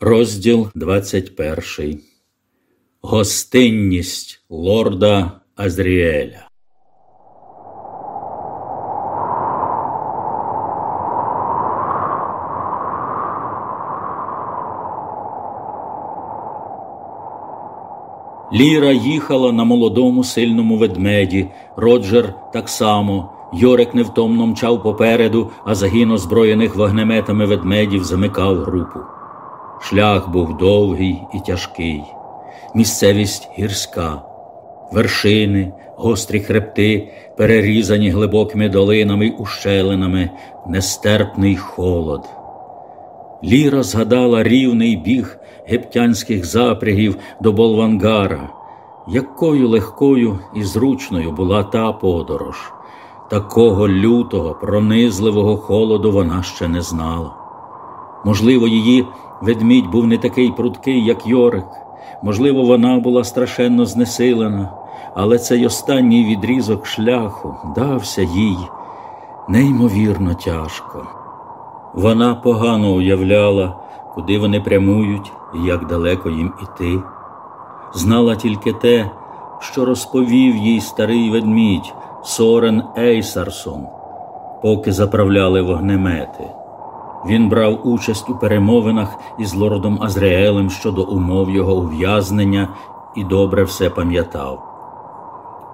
Розділ 21. Гостинність лорда Азріеля. Ліра їхала на молодому сильному ведмеді, Роджер так само. Йорик невтомно мчав попереду, а загін озброєних вогнеметами ведмедів замикав групу. Шлях був довгий і тяжкий, місцевість гірська, вершини, гострі хребти, перерізані глибокими долинами ущелинами, нестерпний холод. Ліра згадала рівний біг гептянських запрягів до Болвангара, якою легкою і зручною була та подорож. Такого лютого, пронизливого холоду вона ще не знала. Можливо, її ведмідь був не такий прудкий, як Йорик, можливо, вона була страшенно знесилена, але цей останній відрізок шляху дався їй неймовірно тяжко. Вона погано уявляла, куди вони прямують і як далеко їм іти. Знала тільки те, що розповів їй старий ведмідь Сорен Ейсарсон, поки заправляли вогнемети. Він брав участь у перемовинах із лордом Азреелем щодо умов його ув'язнення і добре все пам'ятав.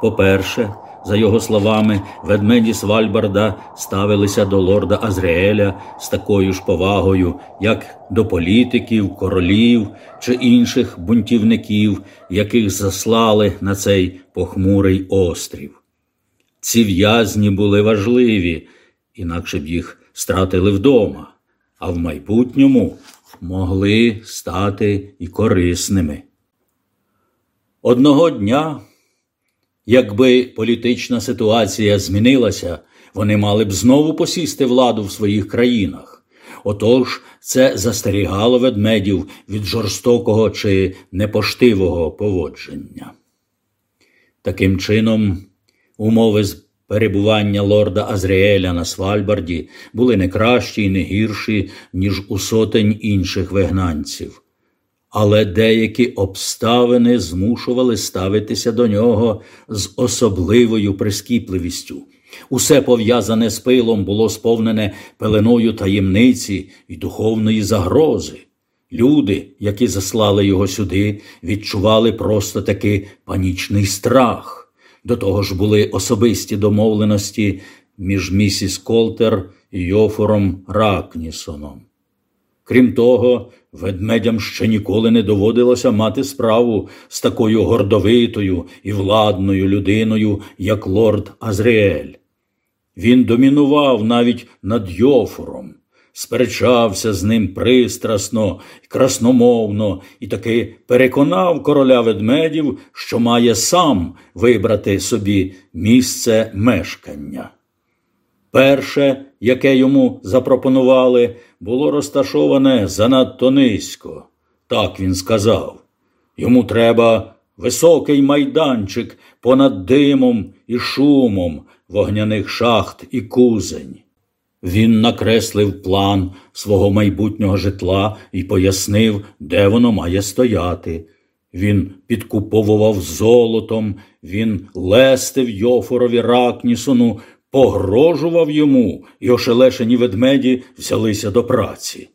По-перше, за його словами, ведмеді Свальбарда ставилися до лорда Азрееля з такою ж повагою, як до політиків, королів чи інших бунтівників, яких заслали на цей похмурий острів. Ці в'язні були важливі, інакше б їх стратили вдома а в майбутньому могли стати і корисними. Одного дня, якби політична ситуація змінилася, вони мали б знову посісти владу в своїх країнах. Отож, це застерігало ведмедів від жорстокого чи непоштивого поводження. Таким чином, умови Перебування лорда Азріеля на Свальбарді були не кращі і не гірші, ніж у сотень інших вигнанців, але деякі обставини змушували ставитися до нього з особливою прискіпливістю. Усе пов'язане з пилом було сповнене пеленою таємниці і духовної загрози. Люди, які заслали його сюди, відчували просто таки панічний страх. До того ж були особисті домовленості між місіс Колтер і Йофором Ракнісоном. Крім того, ведмедям ще ніколи не доводилося мати справу з такою гордовитою і владною людиною, як лорд Азріель. Він домінував навіть над Йофором сперечався з ним пристрасно і красномовно і таки переконав короля ведмедів, що має сам вибрати собі місце мешкання. Перше, яке йому запропонували, було розташоване занадто низько. Так він сказав. Йому треба високий майданчик понад димом і шумом вогняних шахт і кузень. Він накреслив план свого майбутнього житла і пояснив, де воно має стояти. Він підкуповував золотом, він лестив Йофорові Ракнісону, погрожував йому, і ошелешені ведмеді взялися до праці.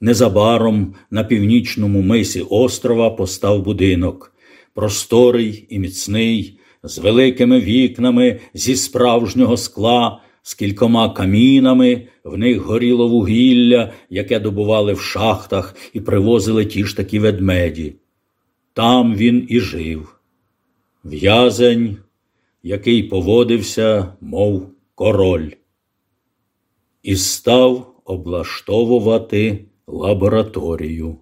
Незабаром на північному мисі острова постав будинок, просторий і міцний, з великими вікнами зі справжнього скла з кількома камінами, в них горіло вугілля, яке добували в шахтах і привозили ті ж такі ведмеді. Там він і жив. В'язень, який поводився, мов король, і став облаштовувати лабораторію.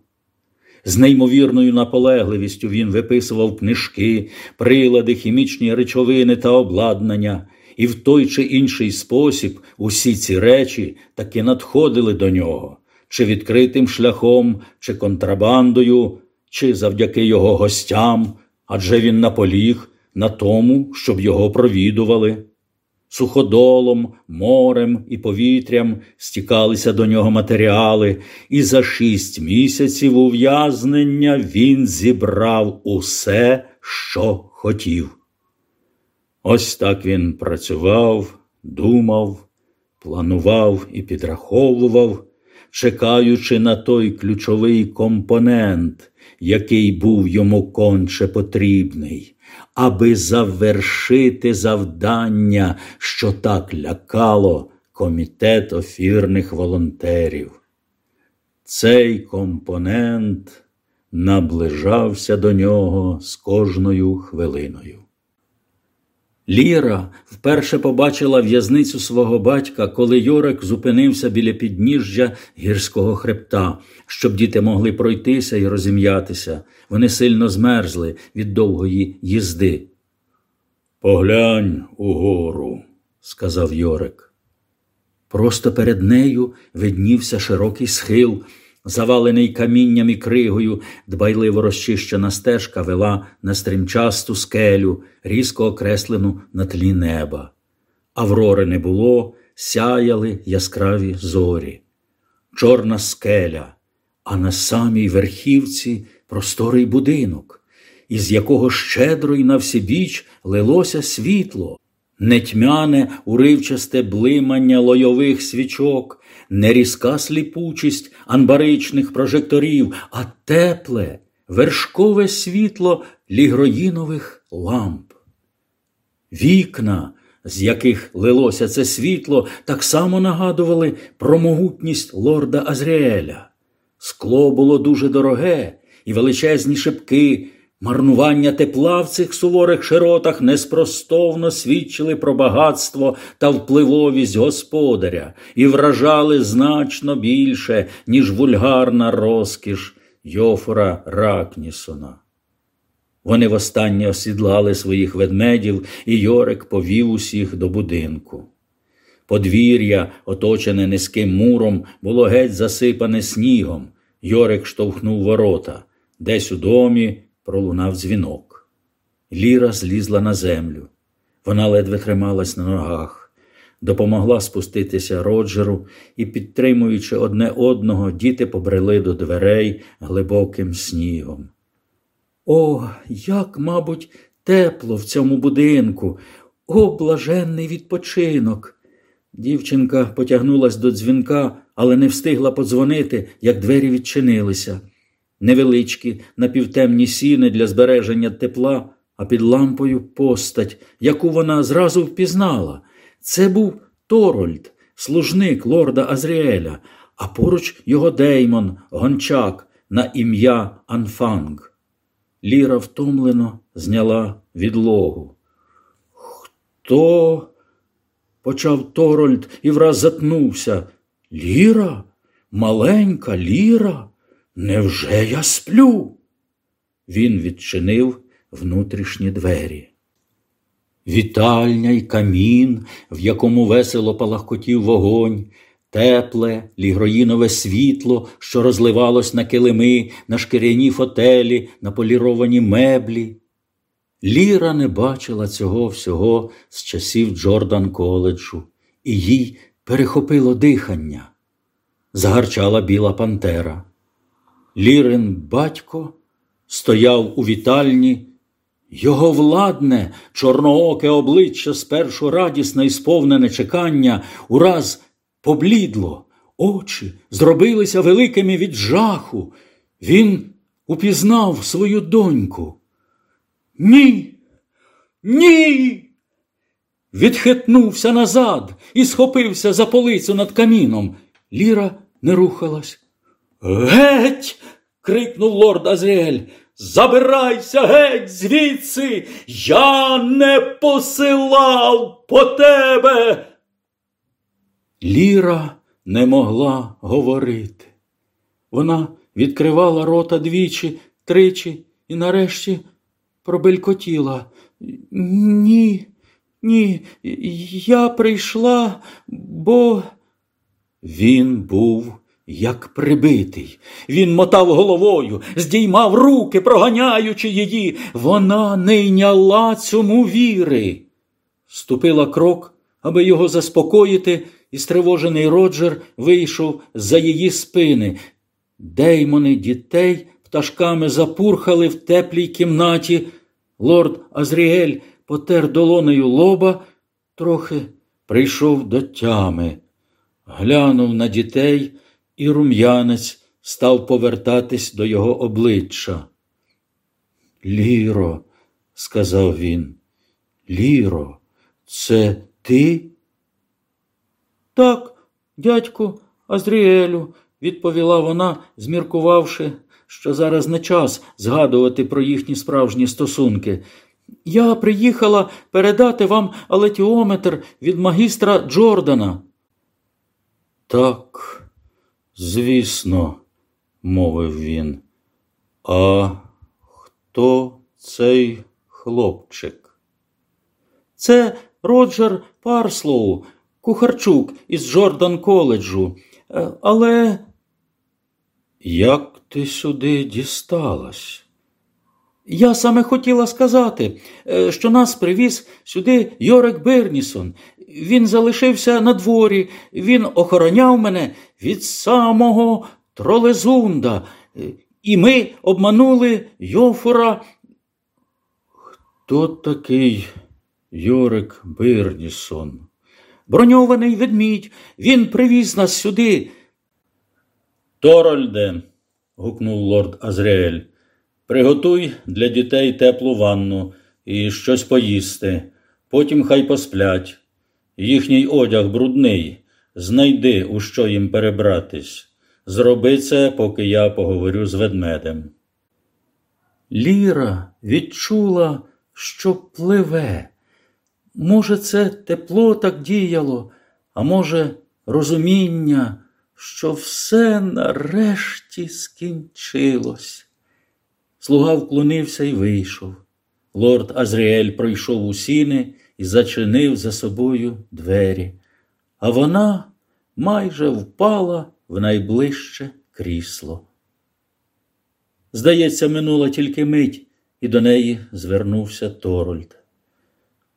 З неймовірною наполегливістю він виписував книжки, прилади, хімічні речовини та обладнання і в той чи інший спосіб усі ці речі таки надходили до нього, чи відкритим шляхом, чи контрабандою, чи завдяки його гостям, адже він наполіг на тому, щоб його провідували. Суходолом, морем і повітрям стікалися до нього матеріали, і за шість місяців ув'язнення він зібрав усе, що хотів. Ось так він працював, думав, планував і підраховував, чекаючи на той ключовий компонент, який був йому конче потрібний, аби завершити завдання, що так лякало комітет офірних волонтерів. Цей компонент наближався до нього з кожною хвилиною. Ліра вперше побачила в'язницю свого батька, коли Йорик зупинився біля підніжжя гірського хребта, щоб діти могли пройтися і розім'ятися. Вони сильно змерзли від довгої їзди. Поглянь угору, сказав Йорик. Просто перед нею виднівся широкий схил, завалений камінням і кригою, дбайливо розчищена стежка вела на стрімчасту скелю, різко окреслену на тлі неба. Аврори не було, сяяли яскраві зорі, чорна скеля, а на самій верхівці просторий будинок, із якого щедро й на всебіч лилося світло, нетьмяне уривчасте блимання лойових свічок, не різка сліпучість анбаричних прожекторів, а тепле, вершкове світло лігроїнових ламп. Вікна, з яких лилося це світло, так само нагадували про могутність лорда Азріеля. Скло було дуже дороге, і величезні шибки, марнування тепла в цих суворих широтах неспростовно свідчили про багатство та впливовість господаря і вражали значно більше, ніж вульгарна розкіш Йофора Ракнісона. Вони востаннє осідлали своїх ведмедів, і Йорик повів усіх до будинку. Подвір'я, оточене низьким муром, було геть засипане снігом. Йорик штовхнув ворота. Десь у домі пролунав дзвінок. Ліра злізла на землю. Вона ледве трималась на ногах, допомогла спуститися Роджеру і, підтримуючи одне одного, діти побрели до дверей глибоким снігом. О, як, мабуть, тепло в цьому будинку, о, блаженний відпочинок. Дівчинка потягнулась до дзвінка, але не встигла подзвонити, як двері відчинилися. Невеличкі, напівтемні сіни для збереження тепла, а під лампою постать, яку вона зразу впізнала. Це був Торольд, служник лорда Азріеля, а поруч його Деймон, гончак на ім'я Анфанг. Ліра втомлено зняла відлогу. Хто? почав Торольд і враз затнувся. Ліра? Маленька Ліра? Невже я сплю? Він відчинив внутрішні двері. Вітальня й камін, в якому весело палахкотів вогонь, тепле, лігроїнове світло, що розливалось на килими, на шкіряні фотелі, на поліровані меблі. Ліра не бачила цього всього з часів Джордан коледжу, і їй перехопило дихання. Загарчала біла пантера. Лірин батько стояв у вітальні, його владне, чорнооке обличчя спершу радісне і сповнене чекання, ураз поблідло, очі зробилися великими від жаху. Він упізнав свою доньку. Ні, ні. Відхитнувся назад і схопився за полицю над каміном. Ліра не рухалась. Геть. крикнув лорд Азріель. Забирайся геть звідси. Я не посилав по тебе. Ліра не могла говорити. Вона відкривала рота двічі, тричі і нарешті пробелькотіла. Ні, ні, я прийшла, бо він був як прибитий. Він мотав головою, здіймав руки, проганяючи її. Вона не йняла цьому віри. Ступила крок, Аби його заспокоїти, і стривожений Роджер вийшов за її спини. Деймони дітей пташками запурхали в теплій кімнаті. Лорд Азріель потер долонею лоба, трохи прийшов до тями, глянув на дітей, і рум'янець став повертатись до його обличчя. Ліро, сказав він, Ліро, це ти? Так, дядьку Азріелю, відповіла вона, зміркувавши, що зараз не час згадувати про їхні справжні стосунки. Я приїхала передати вам алетіометр від магістра Джордана. Так, звісно, мовив він. А хто цей хлопчик? Це Роджер Парслоу, кухарчук із Джордан коледжу. Е, але як ти сюди дісталась? Я саме хотіла сказати, е, що нас привіз сюди Йорик Бернісон. Він залишився на дворі, він охороняв мене від самого тролезунда, е, і ми обманули Йофора. Хто такий Йорик Бернісон? Броньований ведмідь, він привіз нас сюди. Торольде, гукнув лорд Азріель, приготуй для дітей теплу ванну і щось поїсти, потім хай посплять. Їхній одяг брудний, знайди, у що їм перебратись. Зроби це, поки я поговорю з ведмедем. Ліра відчула, що пливе. Може, це тепло так діяло, а може, розуміння що все нарешті скінчилось. Слуга вклонився і вийшов. Лорд Азріель пройшов у сіни і зачинив за собою двері, а вона майже впала в найближче крісло. Здається, минула тільки мить, і до неї звернувся Торольд.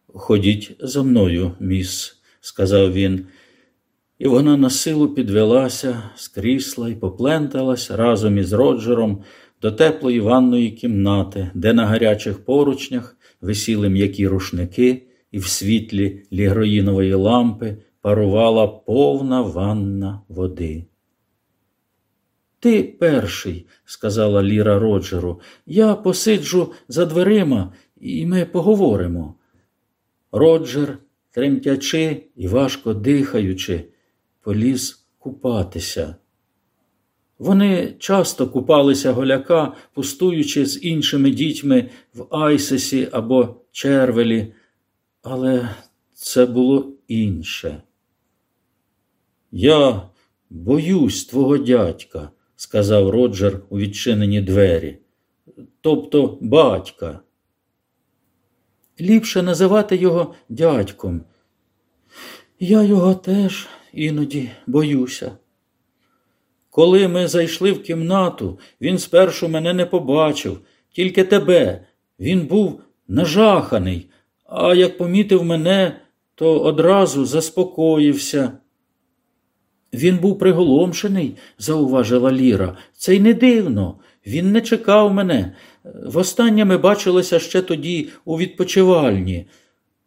Ходіть за мною, міс, сказав він і вона на силу підвелася з крісла і попленталась разом із Роджером до теплої ванної кімнати, де на гарячих поручнях висіли м'які рушники, і в світлі лігроїнової лампи парувала повна ванна води. Ти перший, сказала Ліра Роджеру, я посиджу за дверима, і ми поговоримо. Роджер, тремтячи і важко дихаючи, поліз купатися. Вони часто купалися голяка, пустуючи з іншими дітьми в Айсесі або Червелі, але це було інше. Я боюсь твого дядька, сказав Роджер у відчинені двері. Тобто батька. Ліпше називати його дядьком. Я його теж іноді боюся. Коли ми зайшли в кімнату, він спершу мене не побачив, тільки тебе. Він був нажаханий, а як помітив мене, то одразу заспокоївся. Він був приголомшений, зауважила Ліра. Це й не дивно. Він не чекав мене. Востаннє ми бачилися ще тоді у відпочивальні.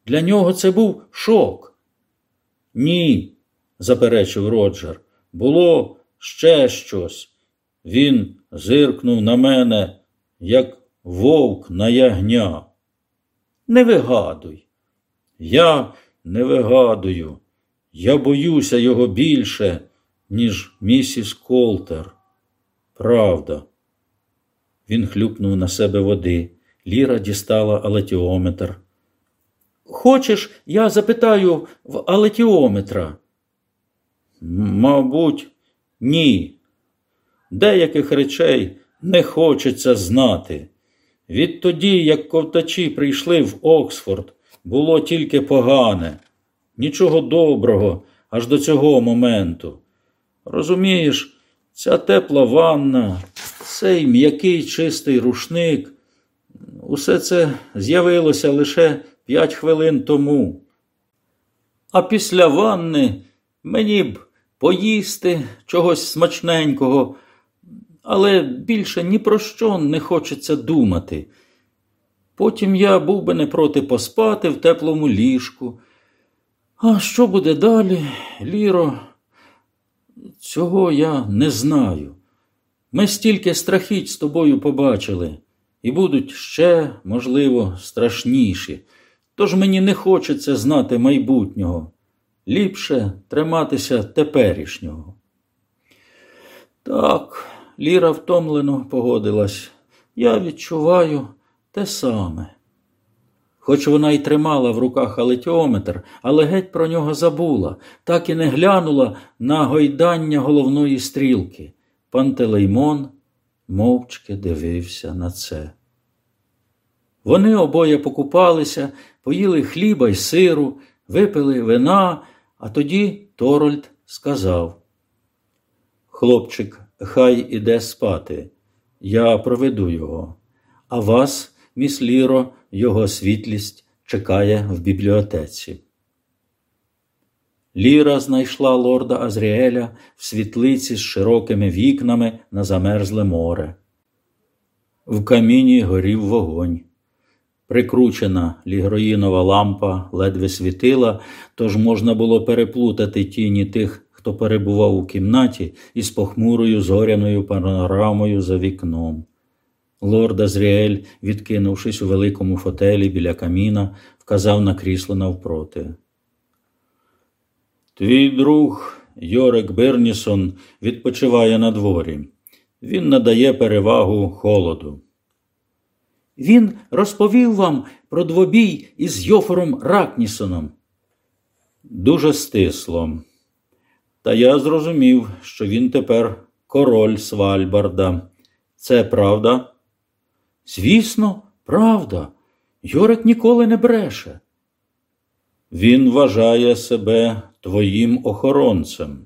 Для нього це був шок. Ні, заперечив Роджер. Було ще щось. Він зиркнув на мене, як вовк на ягня. Не вигадуй. Я не вигадую. Я боюся його більше, ніж місіс Колтер. Правда. Він хлюпнув на себе води. Ліра дістала алетіометр. Хочеш, я запитаю в алетіометра? Мабуть, ні. Деяких речей не хочеться знати. Відтоді, як ковтачі прийшли в Оксфорд, було тільки погане, нічого доброго аж до цього моменту. Розумієш, ця тепла ванна, цей м'який чистий рушник, усе це з'явилося лише п'ять хвилин тому. А після ванни мені б поїсти чогось смачненького, але більше ні про що не хочеться думати. Потім я був би не проти поспати в теплому ліжку. А що буде далі, Ліро? Цього я не знаю. Ми стільки страхіть з тобою побачили, і будуть ще, можливо, страшніші. Тож мені не хочеться знати майбутнього. Ліпше триматися теперішнього. Так, Ліра втомлено погодилась. Я відчуваю те саме. Хоч вона й тримала в руках алетіометр, але геть про нього забула, так і не глянула на гойдання головної стрілки. Пантелеймон мовчки дивився на це. Вони обоє покупалися, поїли хліба й сиру, випили вина, а тоді Торольд сказав Хлопчик, хай іде спати, я проведу його, а вас міс Ліро, його світлість чекає в бібліотеці. Ліра знайшла лорда Азріеля в світлиці з широкими вікнами на замерзле море. В каміні горів вогонь. Прикручена лігроїнова лампа ледве світила, тож можна було переплутати тіні тих, хто перебував у кімнаті із похмурою зоряною панорамою за вікном. Лорд Азріель, відкинувшись у великому фотелі біля каміна, вказав на крісло навпроти. Твій друг Йорек Бернісон відпочиває на дворі. Він надає перевагу холоду. Він розповів вам про двобій із Йофором Ракнісоном. Дуже стисло. Та я зрозумів, що він тепер король Свальбарда. Це правда? Звісно, правда. Йорик ніколи не бреше. Він вважає себе твоїм охоронцем.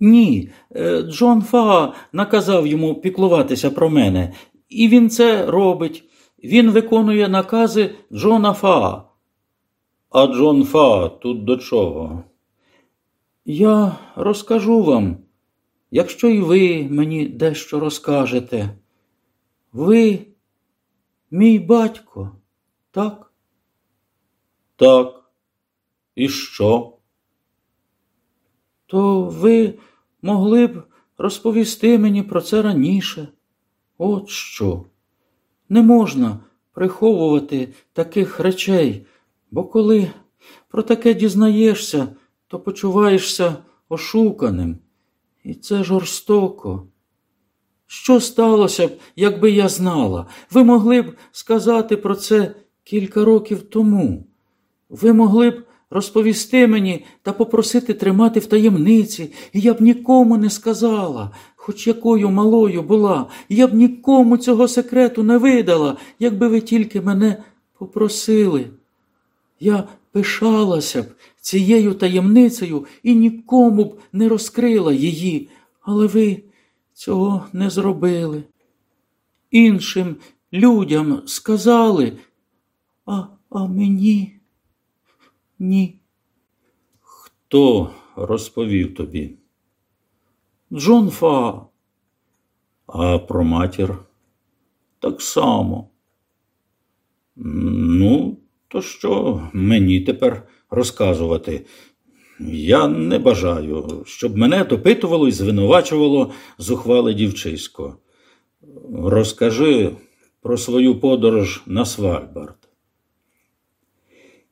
Ні, е, Джон Фа наказав йому піклуватися про мене, і він це робить. Він виконує накази Джона Фа. А Джон Фа тут до чого? Я розкажу вам, якщо і ви мені дещо розкажете. Ви Мій батько, так? Так. І що? То ви могли б розповісти мені про це раніше. От що. Не можна приховувати таких речей, бо коли про таке дізнаєшся, то почуваєшся ошуканим. І це жорстоко. Що сталося б, якби я знала? Ви могли б сказати про це кілька років тому. Ви могли б розповісти мені та попросити тримати в таємниці, і я б нікому не сказала, хоч якою малою була, я б нікому цього секрету не видала, якби ви тільки мене попросили. Я пишалася б цією таємницею і нікому б не розкрила її, але ви цього не зробили. Іншим людям сказали, а, а мені ні. Хто розповів тобі? Джон Фа. А про матір так само. Ну, то що мені тепер розказувати? Я не бажаю, щоб мене допитувало і звинувачувало зухвале дівчисько. Розкажи про свою подорож на Свальбард.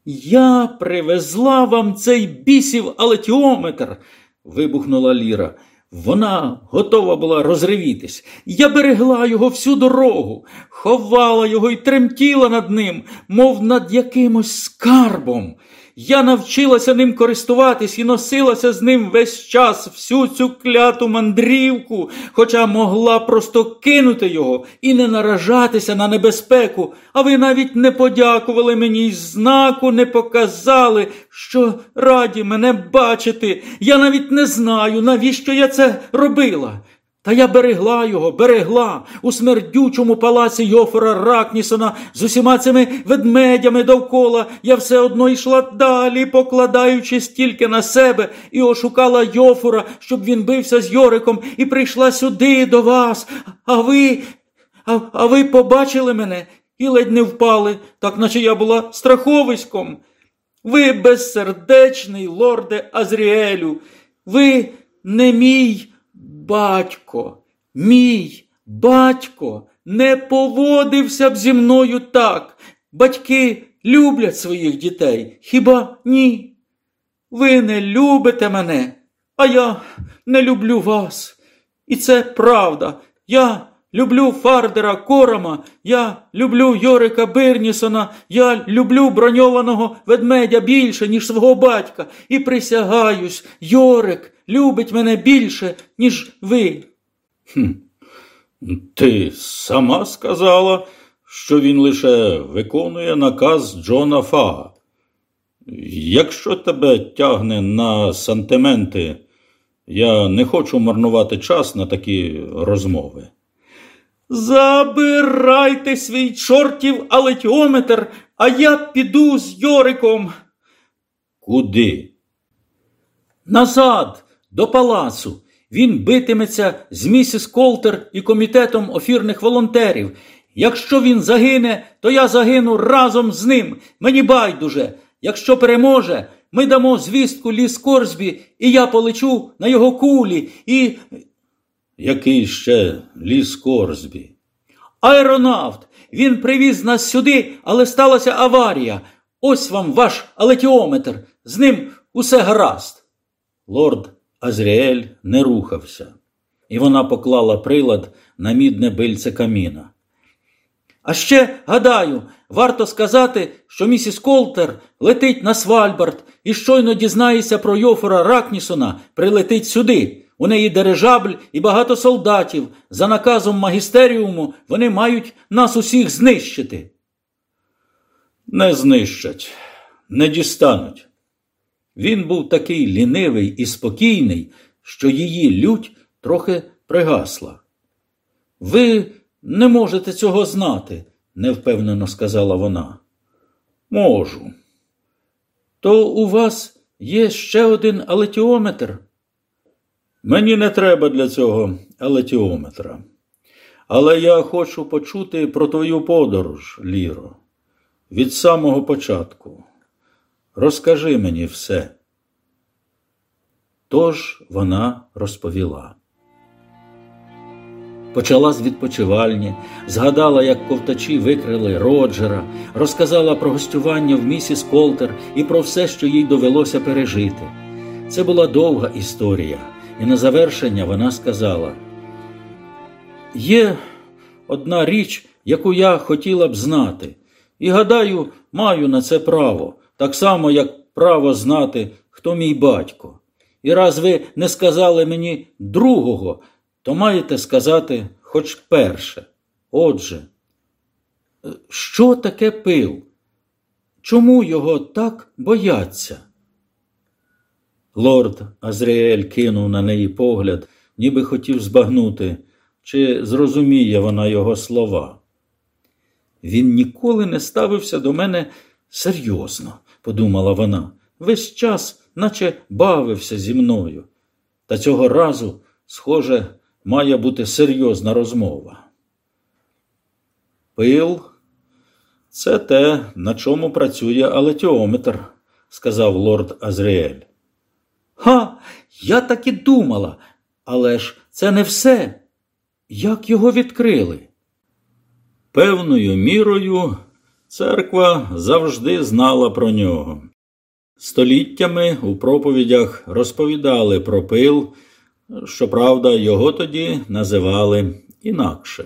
Я привезла вам цей бісів алетіометр, вибухнула Ліра. Вона готова була розривітись. Я берегла його всю дорогу, ховала його і тремтіла над ним, мов над якимось скарбом. Я навчилася ним користуватись і носилася з ним весь час всю цю кляту мандрівку, хоча могла просто кинути його і не наражатися на небезпеку, а ви навіть не подякували мені й знаку не показали, що раді мене бачити. Я навіть не знаю, навіщо я це робила. Та я берегла його, берегла у смердючому палаці Йофора Ракнісона з усіма цими ведмедями довкола. Я все одно йшла далі, покладаючись тільки на себе, і ошукала Йофора, щоб він бився з Йориком, і прийшла сюди до вас. А ви, а, а ви побачили мене і ледь не впали, так наче я була страховиськом. Ви безсердечний, лорде Азріелю, ви не мій батько, мій батько не поводився б зі мною так. Батьки люблять своїх дітей. Хіба ні? Ви не любите мене, а я не люблю вас. І це правда. Я люблю Фардера Корама, я люблю Йорика Бирнісона, я люблю броньованого ведмедя більше, ніж свого батька, і присягаюсь, Йорик любить мене більше, ніж ви. Хм. Ти сама сказала, що він лише виконує наказ Джона Фага. Якщо тебе тягне на сантименти, я не хочу марнувати час на такі розмови. Забирайте свій чортів алетіометр, а я піду з Йориком. Куди? Назад, до палацу. Він битиметься з місіс Колтер і комітетом офірних волонтерів. Якщо він загине, то я загину разом з ним. Мені байдуже. Якщо переможе, ми дамо звістку ліс Корсбі, і я полечу на його кулі і. Який ще ліс Корсбі? Аеронавт. Він привіз нас сюди, але сталася аварія. Ось вам ваш алетіометр. З ним усе гаразд. Лорд Азріель не рухався, і вона поклала прилад на мідне бильце каміна. А ще, гадаю, варто сказати, що місіс Колтер летить на Свальбард і щойно дізнається про Йофора Ракнісона, прилетить сюди. У неї дирижабль і багато солдатів. За наказом магістеріуму вони мають нас усіх знищити. Не знищать, не дістануть. Він був такий лінивий і спокійний, що її лють трохи пригасла. Ви не можете цього знати, невпевнено сказала вона. Можу. То у вас є ще один алетіометр? Мені не треба для цього алетіометра. Але я хочу почути про твою подорож, Ліро, від самого початку. Розкажи мені все. Тож вона розповіла. Почала з відпочивальні, згадала, як ковтачі викрили Роджера, розказала про гостювання в місіс Колтер і про все, що їй довелося пережити. Це була довга історія, і на завершення вона сказала: Є одна річ, яку я хотіла б знати, і гадаю, маю на це право, так само, як право знати, хто мій батько. І раз ви не сказали мені другого, то маєте сказати хоч перше. Отже, що таке пил? Чому його так бояться? Лорд Азріель кинув на неї погляд, ніби хотів збагнути, чи зрозуміє вона його слова. Він ніколи не ставився до мене серйозно, подумала вона, весь час, наче бавився зі мною. Та цього разу, схоже, має бути серйозна розмова. Пил це те, на чому працює алетіометр, сказав лорд Азріель. Ха, я так і думала, але ж це не все. Як його відкрили? Певною мірою церква завжди знала про нього. Століттями у проповідях розповідали про пил, щоправда, його тоді називали інакше.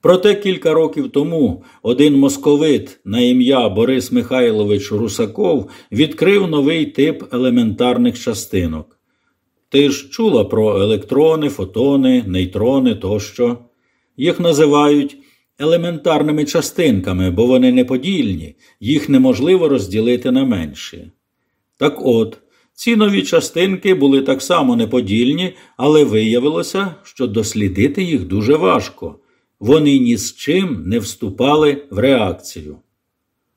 Проте кілька років тому один московит на ім'я Борис Михайлович Русаков відкрив новий тип елементарних частинок. Ти ж чула про електрони, фотони, нейтрони тощо. Їх називають елементарними частинками, бо вони неподільні, їх неможливо розділити на менші. Так от, Ці нові частинки були так само неподільні, але виявилося, що дослідити їх дуже важко. Вони ні з чим не вступали в реакцію.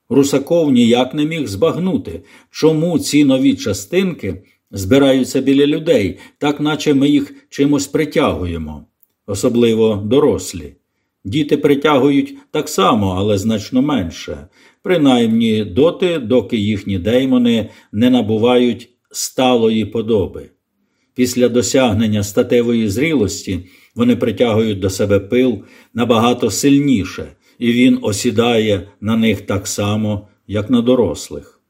Русаков ніяк не міг збагнути, чому ці нові частинки збираються біля людей, так наче ми їх чимось притягуємо, особливо дорослі. Діти притягують так само, але значно менше, принаймні доти, доки їхні деймони не набувають сталої подоби. Після досягнення статевої зрілості вони притягують до себе пил набагато сильніше, і він осідає на них так само, як на дорослих.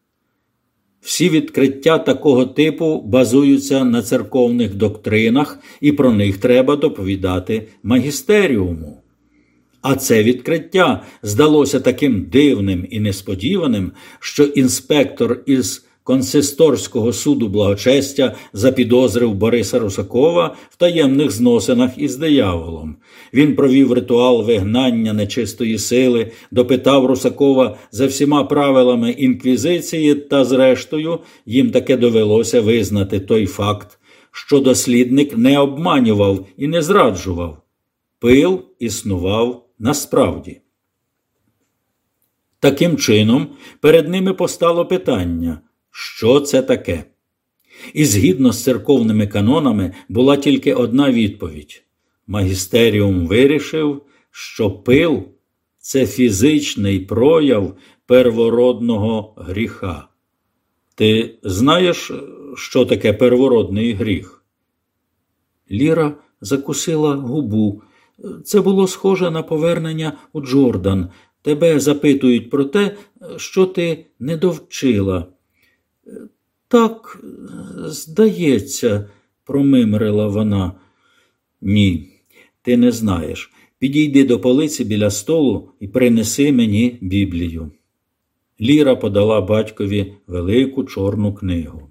Всі відкриття такого типу базуються на церковних доктринах, і про них треба доповідати магістеріуму. А це відкриття здалося таким дивним і несподіваним, що інспектор із консисторського суду благочестя запідозрив Бориса Русакова в таємних зносинах із дияволом. Він провів ритуал вигнання нечистої сили, допитав Русакова за всіма правилами інквізиції, та, зрештою, їм таке довелося визнати той факт, що дослідник не обманював і не зраджував. Пил існував насправді. Таким чином, перед ними постало питання що це таке. І згідно з церковними канонами була тільки одна відповідь. Магістеріум вирішив, що пил це фізичний прояв первородного гріха. Ти знаєш, що таке первородний гріх? Ліра закусила губу. Це було схоже на повернення у Джордан. Тебе запитують про те, що ти не довчила. Так, здається, промимрила вона. Ні, ти не знаєш. Підійди до полиці біля столу і принеси мені Біблію. Ліра подала батькові велику чорну книгу.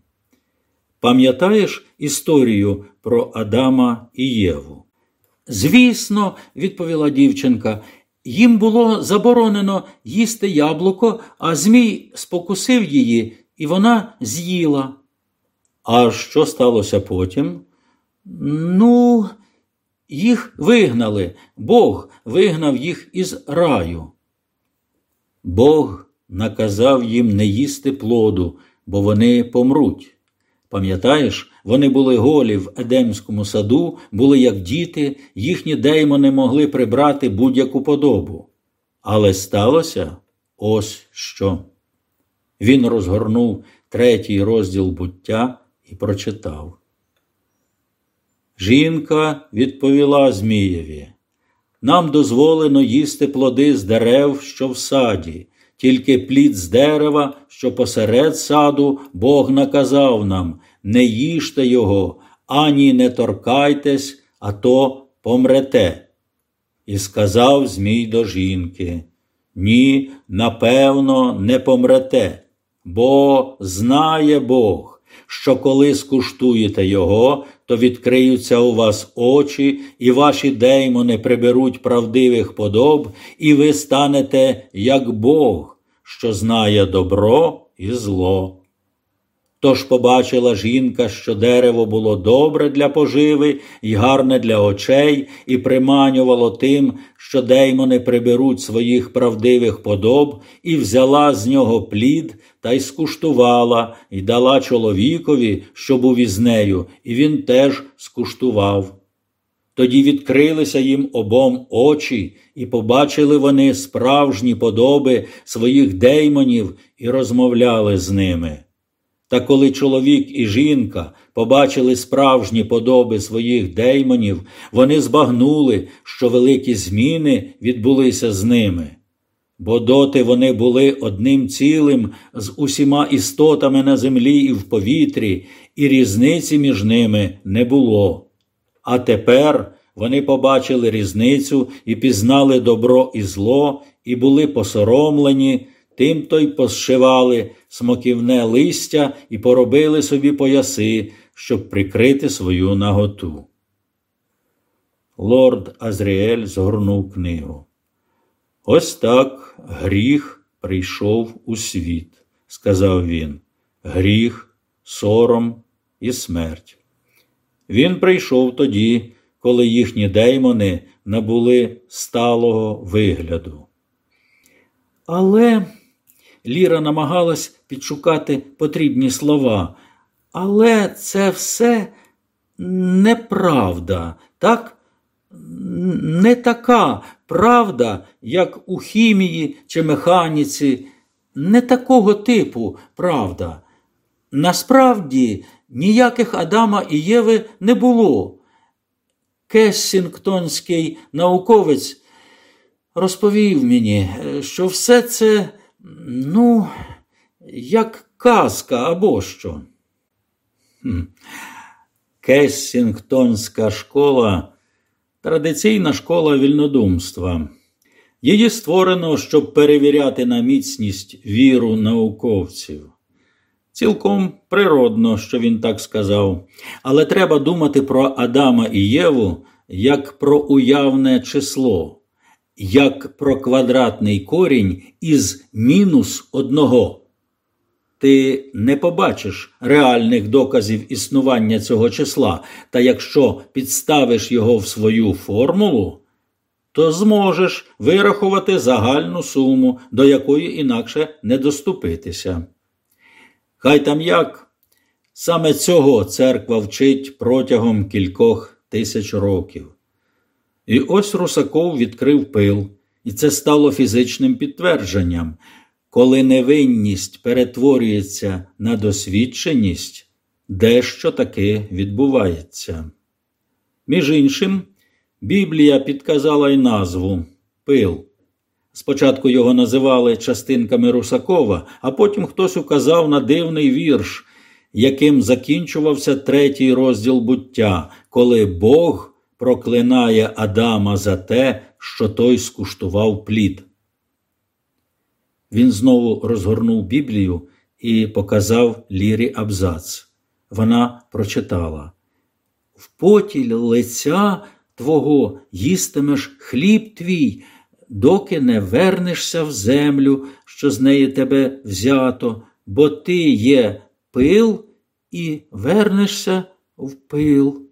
Пам'ятаєш історію про Адама і Єву? Звісно, відповіла дівчинка, їм було заборонено їсти яблуко, а Змій спокусив її і вона з'їла. А що сталося потім? Ну, їх вигнали, Бог вигнав їх із раю. Бог наказав їм не їсти плоду, бо вони помруть. Пам'ятаєш, вони були голі в Едемському саду, були як діти, їхні деймони могли прибрати будь-яку подобу. Але сталося ось що. Він розгорнув третій розділ буття і прочитав. Жінка відповіла Змієві. Нам дозволено їсти плоди з дерев, що в саді, тільки плід з дерева, що посеред саду, Бог наказав нам не їжте його, ані не торкайтесь, а то помрете. І сказав Змій до жінки: Ні, напевно, не помрете бо знає Бог, що коли скуштуєте Його, то відкриються у вас очі, і ваші деймони приберуть правдивих подоб, і ви станете як Бог, що знає добро і зло. Тож побачила жінка, що дерево було добре для поживи і гарне для очей, і приманювало тим, що деймони приберуть своїх правдивих подоб, і взяла з нього плід та й скуштувала, і дала чоловікові, що був із нею, і він теж скуштував. Тоді відкрилися їм обом очі, і побачили вони справжні подоби своїх деймонів і розмовляли з ними. Та коли чоловік і жінка побачили справжні подоби своїх деймонів, вони збагнули, що великі зміни відбулися з ними. Бо доти вони були одним цілим з усіма істотами на землі і в повітрі, і різниці між ними не було. А тепер вони побачили різницю і пізнали добро і зло, і були посоромлені тим то й посшивали смоківне листя і поробили собі пояси, щоб прикрити свою наготу. Лорд Азріель згорнув книгу. Ось так гріх прийшов у світ, сказав він. Гріх сором і смерть. Він прийшов тоді, коли їхні деймони набули сталого вигляду. Але Ліра намагалась підшукати потрібні слова. Але це все неправда, так? Не така правда, як у хімії чи механіці, не такого типу правда. Насправді ніяких Адама і Єви не було. Кессінгтонський науковець розповів мені, що все це, ну, як казка або що. Кессінгтонська школа традиційна школа вільнодумства. Її створено, щоб перевіряти на міцність віру науковців. Цілком природно, що він так сказав, але треба думати про Адама і Єву як про уявне число, як про квадратний корінь із мінус одного. Ти не побачиш реальних доказів існування цього числа, та якщо підставиш його в свою формулу, то зможеш вирахувати загальну суму, до якої інакше не доступитися. Хай там як, саме цього церква вчить протягом кількох тисяч років. І ось Русаков відкрив пил, і це стало фізичним підтвердженням. Коли невинність перетворюється на досвідченість, дещо таки відбувається. Між іншим, Біблія підказала й назву пил. Спочатку його називали частинками Русакова, а потім хтось указав на дивний вірш, яким закінчувався третій розділ буття, коли Бог проклинає Адама за те, що той скуштував плід. Він знову розгорнув Біблію і показав Лірі абзац. Вона прочитала В поті лиця твого їстимеш хліб твій, доки не вернешся в землю, що з неї тебе взято, бо ти є пил і вернешся в пил.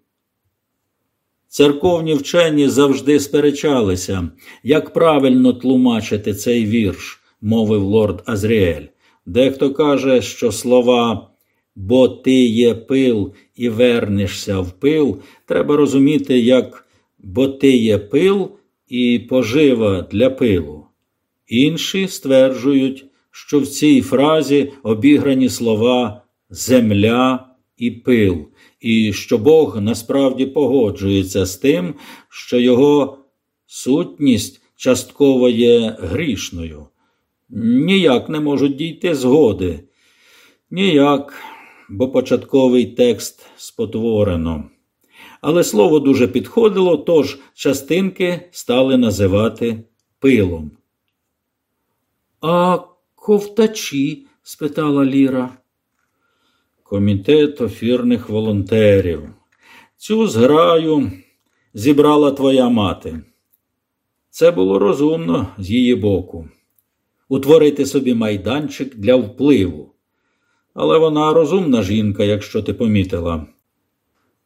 Церковні вчені завжди сперечалися, як правильно тлумачити цей вірш мовив лорд Азріель. Дехто каже, що слова бо ти є пил і вернешся в пил, треба розуміти, як бо ти є пил і пожива для пилу. Інші стверджують, що в цій фразі обіграні слова земля і пил, і що Бог насправді погоджується з тим, що його сутність частково є грішною ніяк не можуть дійти згоди. Ніяк, бо початковий текст спотворено. Але слово дуже підходило, тож частинки стали називати пилом. А ковтачі? спитала Ліра. Комітет офірних волонтерів. Цю зграю зібрала твоя мати. Це було розумно з її боку утворити собі майданчик для впливу. Але вона розумна жінка, якщо ти помітила.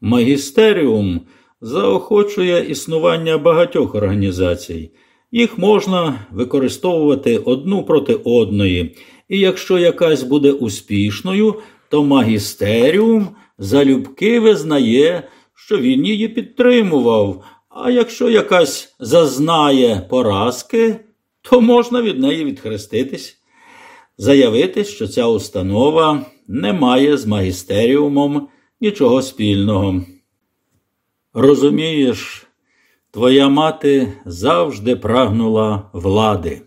Магістеріум заохочує існування багатьох організацій. Їх можна використовувати одну проти одної, і якщо якась буде успішною, то магістеріум залюбки визнає, що він її підтримував, а якщо якась зазнає поразки, то можна від неї відхреститись, заявити, що ця установа не має з магістеріумом нічого спільного. Розумієш, твоя мати завжди прагнула влади.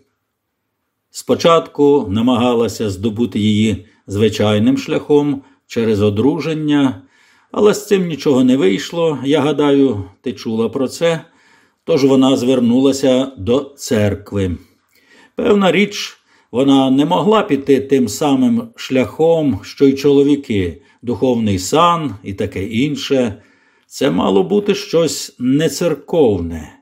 Спочатку намагалася здобути її звичайним шляхом через одруження, але з цим нічого не вийшло. Я гадаю, ти чула про це. Тож вона звернулася до церкви. Певна річ, вона не могла піти тим самим шляхом, що й чоловіки, духовний сан і таке інше. Це мало бути щось нецерковне.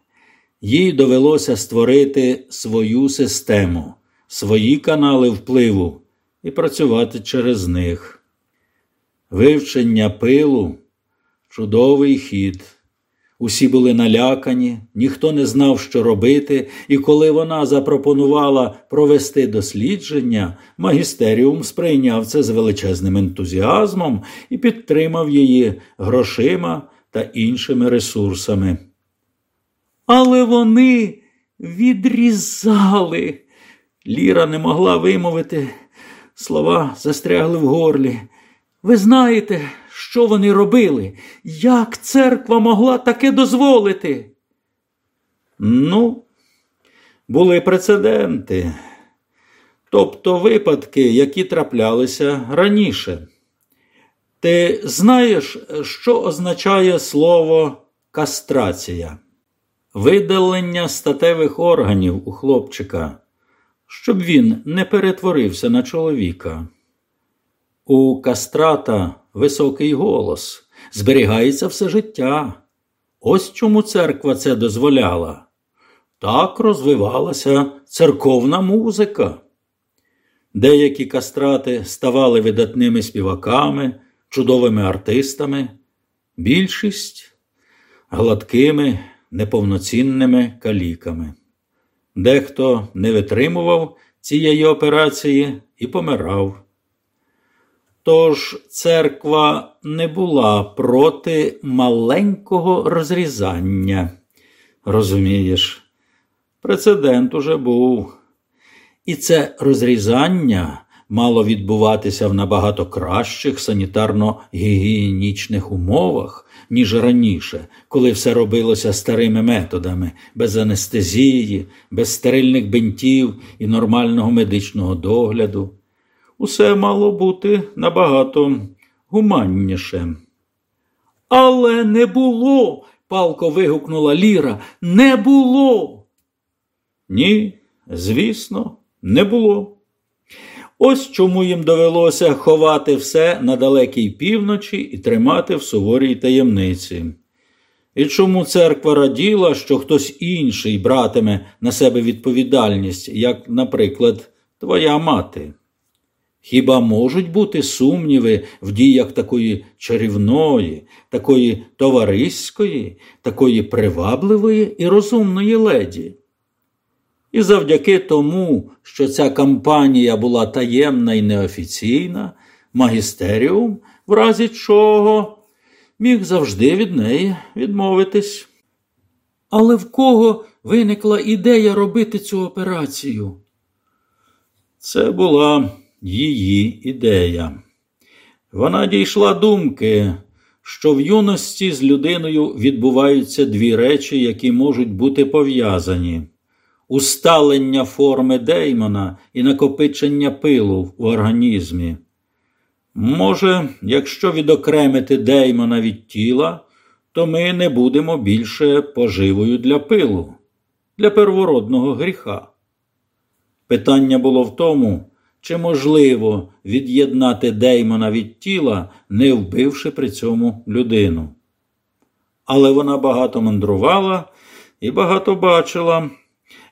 Їй довелося створити свою систему, свої канали впливу і працювати через них. Вивчення пилу чудовий хід. Усі були налякані, ніхто не знав, що робити, і коли вона запропонувала провести дослідження, магістеріум сприйняв це з величезним ентузіазмом і підтримав її грошима та іншими ресурсами. Але вони відрізали. Ліра не могла вимовити, слова застрягли в горлі. Ви знаєте, що вони робили? Як церква могла таке дозволити? Ну, були прецеденти, тобто випадки, які траплялися раніше. Ти знаєш, що означає слово кастрація? Видалення статевих органів у хлопчика, щоб він не перетворився на чоловіка. У кастрата високий голос, зберігається все життя. Ось чому церква це дозволяла. Так розвивалася церковна музика. Деякі кастрати ставали видатними співаками, чудовими артистами, більшість гладкими, неповноцінними каліками. Дехто не витримував цієї операції і помирав. Тож церква не була проти маленького розрізання. Розумієш, прецедент уже був. І це розрізання мало відбуватися в набагато кращих санітарно-гігієнічних умовах, ніж раніше, коли все робилося старими методами, без анестезії, без стерильних бинтів і нормального медичного догляду усе мало бути набагато гуманніше. Але не було, палко вигукнула Ліра, не було. Ні, звісно, не було. Ось чому їм довелося ховати все на далекій півночі і тримати в суворій таємниці. І чому церква раділа, що хтось інший братиме на себе відповідальність, як, наприклад, твоя мати. Хіба можуть бути сумніви в діях такої чарівної, такої товариської, такої привабливої і розумної леді? І завдяки тому, що ця кампанія була таємна і неофіційна, магістеріум, в разі чого, міг завжди від неї відмовитись. Але в кого виникла ідея робити цю операцію? Це була її ідея. Вона дійшла думки, що в юності з людиною відбуваються дві речі, які можуть бути пов'язані: усталення форми Деймона і накопичення пилу в організмі. Може, якщо відокремити Деймона від тіла, то ми не будемо більше поживою для пилу, для первородного гріха. Питання було в тому, чи можливо від'єднати Деймона від тіла, не вбивши при цьому людину. Але вона багато мандрувала і багато бачила.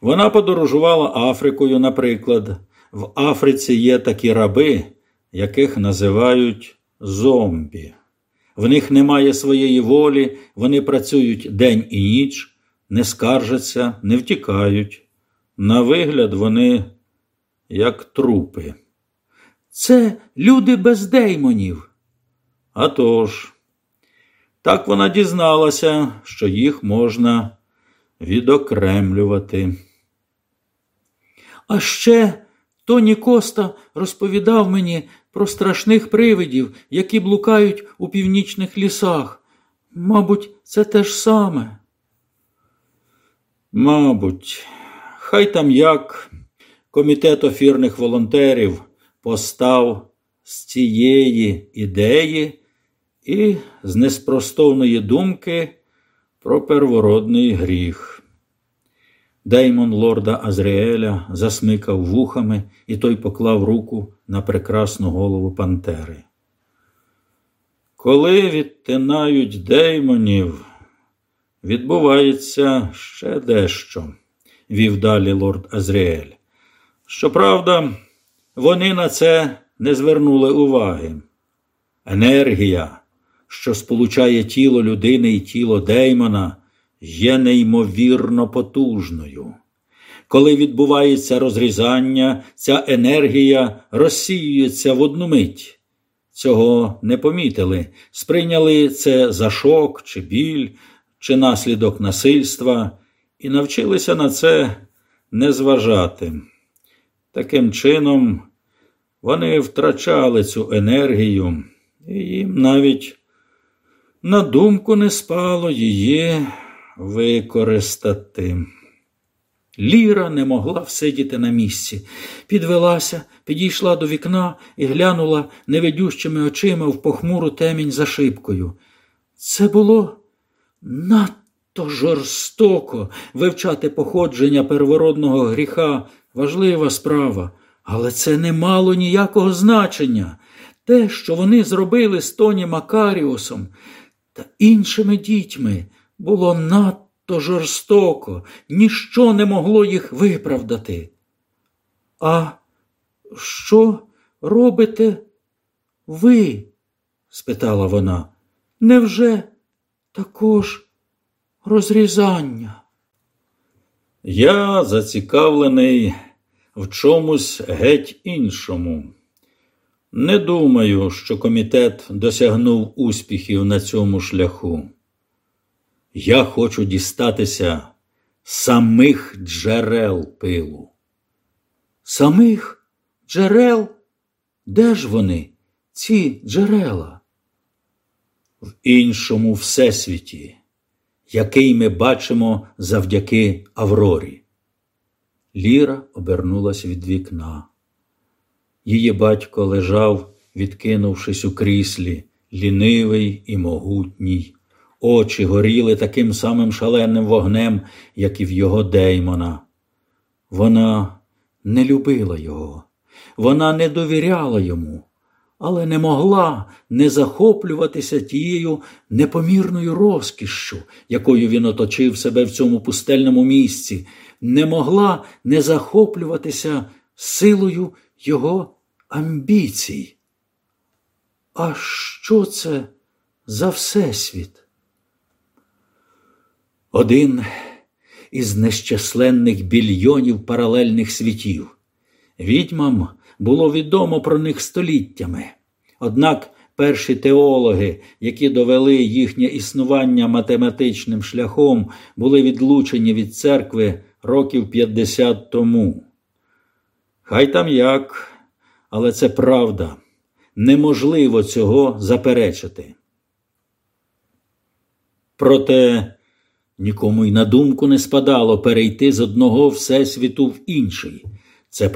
Вона подорожувала Африкою, наприклад. В Африці є такі раби, яких називають зомбі. В них немає своєї волі, вони працюють день і ніч, не скаржаться, не втікають. На вигляд, вони як трупи. Це люди без деймонів. А тож, так вона дізналася, що їх можна відокремлювати. А ще Тоні Коста розповідав мені про страшних привидів, які блукають у північних лісах. Мабуть, це те ж саме. Мабуть, хай там як. Комітет офірних волонтерів постав з цієї ідеї і з неспростовної думки про первородний гріх. Деймон лорда Азріеля засмикав вухами, і той поклав руку на прекрасну голову Пантери. Коли відтинають деймонів, відбувається ще дещо, вів далі лорд Азріель. Щоправда, вони на це не звернули уваги. Енергія, що сполучає тіло людини і тіло Деймона, є неймовірно потужною. Коли відбувається розрізання, ця енергія розсіюється в одну мить. Цього не помітили, сприйняли це за шок чи біль, чи наслідок насильства, і навчилися на це не зважати. Таким чином, вони втрачали цю енергію, і їм навіть на думку не спало її використати. Ліра не могла всидіти на місці. Підвелася, підійшла до вікна і глянула невидющими очима в похмуру темінь за шибкою. Це було надто жорстоко вивчати походження первородного гріха, важлива справа, але це не мало ніякого значення. Те, що вони зробили з Тоні Макаріусом та іншими дітьми, було надто жорстоко, ніщо не могло їх виправдати. А що робите ви? спитала вона. Невже також розрізання? Я зацікавлений в чомусь геть іншому. Не думаю, що комітет досягнув успіхів на цьому шляху. Я хочу дістатися самих джерел пилу. Самих джерел? Де ж вони, ці джерела? В іншому всесвіті, який ми бачимо завдяки Аврорі. Ліра обернулась від вікна. Її батько лежав, відкинувшись у кріслі, лінивий і могутній. Очі горіли таким самим шаленим вогнем, як і в його Деймона. Вона не любила його, вона не довіряла йому, але не могла не захоплюватися тією непомірною розкішшю, якою він оточив себе в цьому пустельному місці, не могла не захоплюватися силою його амбіцій. А що це за всесвіт? Один із нещасленних більйонів паралельних світів. Відьмам було відомо про них століттями. Однак перші теологи, які довели їхнє існування математичним шляхом, були відлучені від церкви років 50 тому. Хай там як, але це правда. Неможливо цього заперечити. Проте нікому й на думку не спадало перейти з одного всесвіту в інший. Це